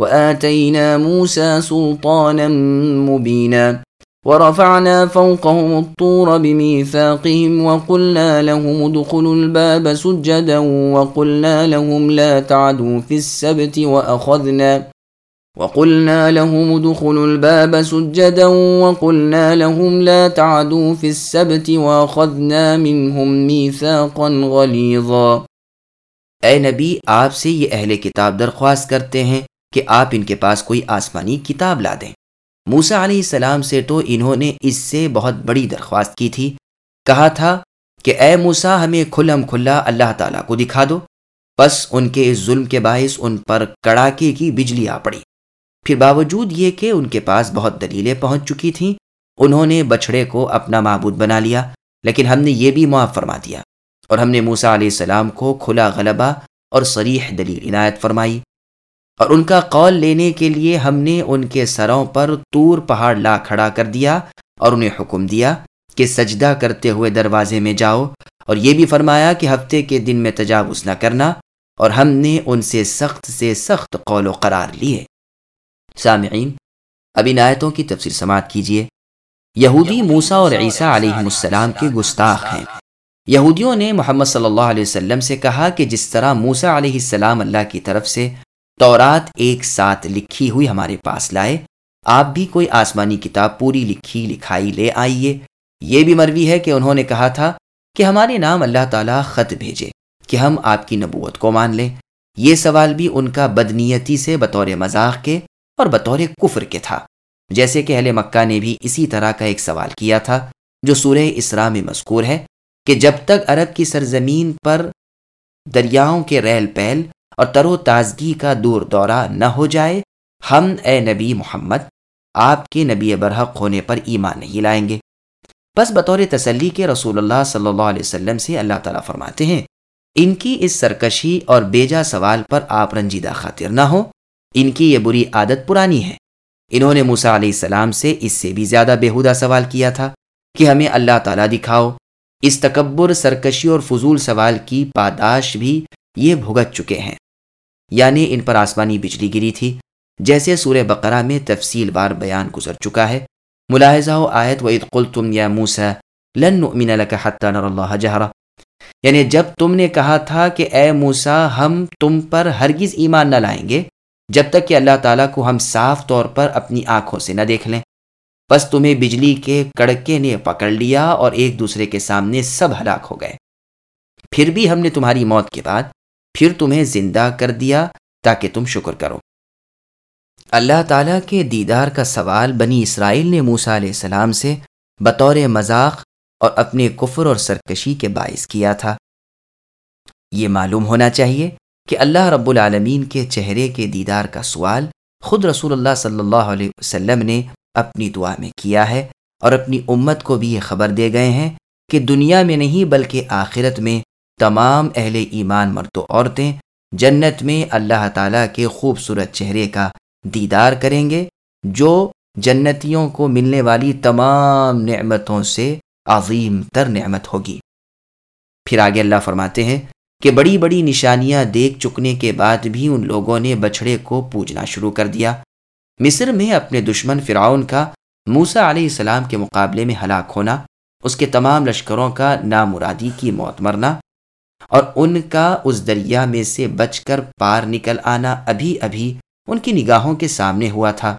وآتينا موسى سلطانا مبينا ورفعنا فوقهم الطور بميثاقهم وقلنا لهم ادخلوا الباب سجدا وقلنا لهم لا تعدوا في السبت وأخذنا وقلنا لهم ادخلوا الباب سجدا وقلنا لهم لا تعدوا في السبت وأخذنا منهم ميثاقا غليظا اے نبی آپ سے یہ اہل کتاب درخواست کرتے ہیں کہ آپ ان کے پاس کوئی آسمانی کتاب لا دیں۔ موسا علیہ السلام سے تو انہوں نے اس سے بہت بڑی درخواست کی تھی۔ کہا تھا کہ اے موسا ہمیں کھلم کھلا اللہ تعالیٰ کو دکھا دو۔ بس ان کے اس ظلم کے باعث ان پر کڑاکے کی بجلی آ پڑی۔ پھر باوجود یہ کہ ان کے پاس بہت دلیلیں پہنچ چکی تھیں، انہوں نے بچھڑے کو اپنا معبود بنا لیا، لیکن ہم نے یہ بھی معاف فرما دیا۔ اور ہم نے موسا علیہ السلام کو کھلا غلبہ اور سریح دلیل عنایت فرمائی۔ اور ان کا قول لینے کے لیے ہم نے ان کے سروں پر تور پہاڑ لا کھڑا کر دیا اور انہیں حکم دیا کہ سجدہ کرتے ہوئے دروازے میں جاؤ اور یہ بھی فرمایا کہ ہفتے کے دن میں تجاوز نہ کرنا اور ہم نے ان سے سخت سے سخت قول و قرار لیے۔ سامعین، اب ان آیتوں کی تفصیل سماعت کیجیے۔ یہودی موسا اور عیسیٰ علیہ السلام کے گستاخ ہیں۔ یہودیوں نے محمد صلی اللہ علیہ وسلم سے کہا کہ جس طرح موسا علیہ السلام اللہ کی طرف سے تورات ایک ساتھ لکھی ہوئی ہمارے پاس لائے۔ آپ بھی کوئی آسمانی کتاب پوری لکھی لکھائی لے آئیے۔ یہ بھی مروی ہے کہ انہوں نے کہا تھا کہ ہمارے نام اللہ تعالیٰ خط بھیجے کہ ہم آپ کی نبوت کو مان لیں۔ یہ سوال بھی ان کا بدنیتی سے بطور مذاق کے اور بطور کفر کے تھا۔ جیسے کہ اہل مکہ نے بھی اسی طرح کا ایک سوال کیا تھا جو سورہ اسرا میں مذکور ہے کہ جب تک عرب کی سرزمین پر دریاؤں کے ریل پیل اور تر و تازگی کا دور دورہ نہ ہو جائے، ہم اے نبی محمد، آپ کے نبی برحق ہونے پر ایمان نہیں لائیں گے۔ بس بطور تسلی کے رسول اللہ صلی اللہ علیہ وسلم سے اللہ تعالیٰ فرماتے ہیں، ان کی اس سرکشی اور بیجا سوال پر آپ رنجیدہ خاطر نہ ہو ان کی یہ بری عادت پرانی ہے۔ انہوں نے موسا علیہ السلام سے اس سے بھی زیادہ بےحدہ سوال کیا تھا کہ ہمیں اللہ تعالیٰ دکھاؤ۔ اس تکبر، سرکشی اور فضول سوال کی پاداش بھی یہ بھگت چکے ہیں۔ یعنی ان پر آسمانی بجلی گری تھی، جیسے سورہ بقرہ میں تفصیل بار بیان گزر چکا ہے۔ ملاحظہ و آیت و قل تم یا موسا لن نؤمن لك حتى نر اللہ جہرا یعنی جب تم نے کہا تھا کہ اے موسا ہم تم پر ہرگز ایمان نہ لائیں گے، جب تک کہ اللہ تعالیٰ کو ہم صاف طور پر اپنی آنکھوں سے نہ دیکھ لیں۔ بس تمہیں بجلی کے کڑکے نے پکڑ لیا اور ایک دوسرے کے سامنے سب ہلاک ہو گئے۔ پھر بھی ہم نے تمہاری موت کے بعد پھر تمہیں زندہ کر دیا تاکہ تم شکر کرو۔ اللہ تعالیٰ کے دیدار کا سوال بنی اسرائیل نے موسا علیہ السلام سے بطور مذاق اور اپنے کفر اور سرکشی کے باعث کیا تھا۔ یہ معلوم ہونا چاہیے کہ اللہ رب العالمین کے چہرے کے دیدار کا سوال خود رسول اللہ صلی اللہ علیہ وسلم نے اپنی دعا میں کیا ہے اور اپنی امت کو بھی یہ خبر دے گئے ہیں کہ دنیا میں نہیں بلکہ آخرت میں تمام اہل ایمان مرد و عورتیں جنت میں اللہ تعالیٰ کے خوبصورت چہرے کا دیدار کریں گے، جو جنتیوں کو ملنے والی تمام نعمتوں سے عظیم تر نعمت ہوگی۔ پھر آگے اللہ فرماتے ہیں کہ بڑی بڑی نشانیاں دیکھ چکنے کے بعد بھی ان لوگوں نے بچھڑے کو پوجنا شروع کر دیا۔ مصر میں اپنے دشمن فرعون کا موسا علیہ السلام کے مقابلے میں ہلاک ہونا، اس کے تمام لشکروں کا نامرادی کی موت مرنا اور ان کا اس دریا میں سے بچ کر پار نکل آنا ابھی ابھی ان کی نگاہوں کے سامنے ہوا تھا۔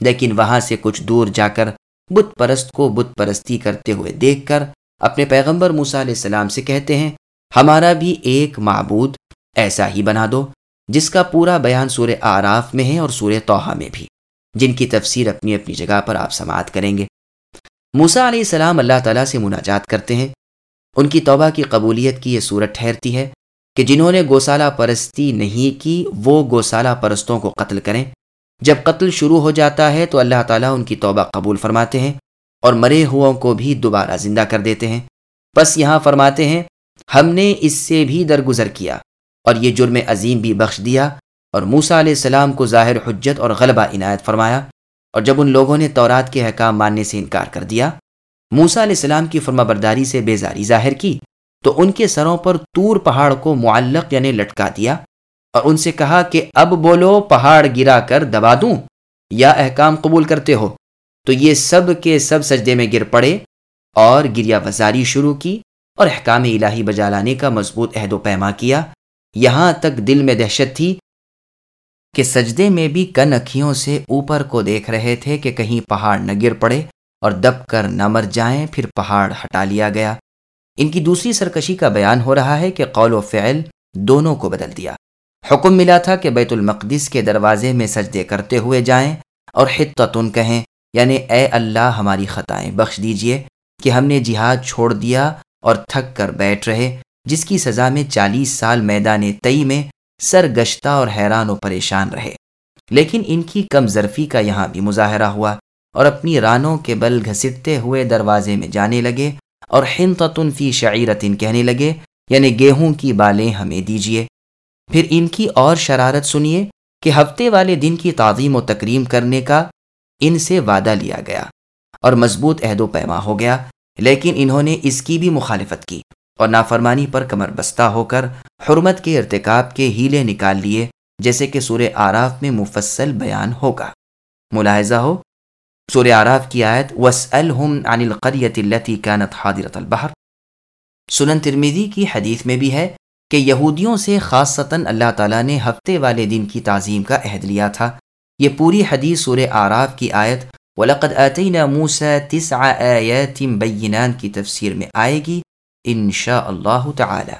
لیکن وہاں سے کچھ دور جا کر بت پرست کو بت پرستی کرتے ہوئے دیکھ کر اپنے پیغمبر موسا علیہ السلام سے کہتے ہیں، ہمارا بھی ایک معبود ایسا ہی بنا دو، جس کا پورا بیان سورہ آراف میں ہے اور سورہ توحا میں بھی، جن کی تفسیر اپنی اپنی جگہ پر آپ سماعت کریں گے۔ موسا علیہ السلام اللہ تعالیٰ سے مناجات کرتے ہیں۔ ان کی توبہ کی قبولیت کی یہ صورت ٹھہرتی ہے کہ جنہوں نے گوسالہ پرستی نہیں کی، وہ گوسالہ پرستوں کو قتل کریں۔ جب قتل شروع ہو جاتا ہے تو اللہ تعالیٰ ان کی توبہ قبول فرماتے ہیں اور مرے ہو کو بھی دوبارہ زندہ کر دیتے ہیں۔ بس یہاں فرماتے ہیں، ہم نے اس سے بھی درگزر کیا اور یہ جرم عظیم بھی بخش دیا۔ اور موسا علیہ السلام کو ظاہر حجت اور غلبہ عنایت فرمایا اور جب ان لوگوں نے تورات کے حکام ماننے سے انکار کر دیا موسا علیہ السلام کی فرما برداری سے بیزاری ظاہر کی تو ان کے سروں پر تور پہاڑ کو معلق یعنی لٹکا دیا اور ان سے کہا کہ اب بولو پہاڑ گرا کر دبا دوں یا احکام قبول کرتے ہو۔ تو یہ سب کے سب سجدے میں گر پڑے اور گریا وزاری شروع کی اور احکام الہی بجا لانے کا مضبوط عہد و پیما کیا۔ یہاں تک دل میں دہشت تھی کہ سجدے میں بھی کن اکھیوں سے اوپر کو دیکھ رہے تھے کہ کہیں پہاڑ نہ گر پڑے۔ اور دب کر نہ مر جائیں، پھر پہاڑ ہٹا لیا گیا۔ ان کی دوسری سرکشی کا بیان ہو رہا ہے کہ قول و فعل دونوں کو بدل دیا۔ حکم ملا تھا کہ بیت المقدس کے دروازے میں سجدے کرتے ہوئے جائیں اور حتتن کہیں یعنی اے اللہ ہماری خطائیں بخش دیجیے کہ ہم نے جہاد چھوڑ دیا اور تھک کر بیٹھ رہے، جس کی سزا میں چالیس سال میدان تئی میں سرگشتہ اور حیران و پریشان رہے۔ لیکن ان کی کم ظرفی کا یہاں بھی مظاہرہ ہوا۔ اور اپنی رانوں کے بل گھسٹتے ہوئے دروازے میں جانے لگے اور ہن فی شعیرتن کہنے لگے یعنی گیہوں کی بالیں ہمیں دیجیے پھر ان کی اور شرارت سنیے کہ ہفتے والے دن کی تعظیم و تکریم کرنے کا ان سے وعدہ لیا گیا اور مضبوط عہد و پیما ہو گیا، لیکن انہوں نے اس کی بھی مخالفت کی اور نافرمانی پر کمر بستہ ہو کر حرمت کے ارتکاب کے ہیلے نکال لیے، جیسے کہ سورہ آراف میں مفصل بیان ہوگا۔ ملاحظہ ہو سورہ آراف کی آیت عن القریت التي كانت حاضرت البحر۔ سنن ترمیدی کی حدیث میں بھی ہے کہ یہودیوں سے خاصتاً اللہ تعالیٰ نے ہفتے والے دن کی تعظیم کا عہد لیا تھا۔ یہ پوری حدیث سورہ آراف کی آیت وَلَقَدْ آتَيْنَا مُوسَى تِسْعَ آيَاتٍ بَيِّنَان کی تفسیر میں آئے گی انشاء اللہ تعالی۔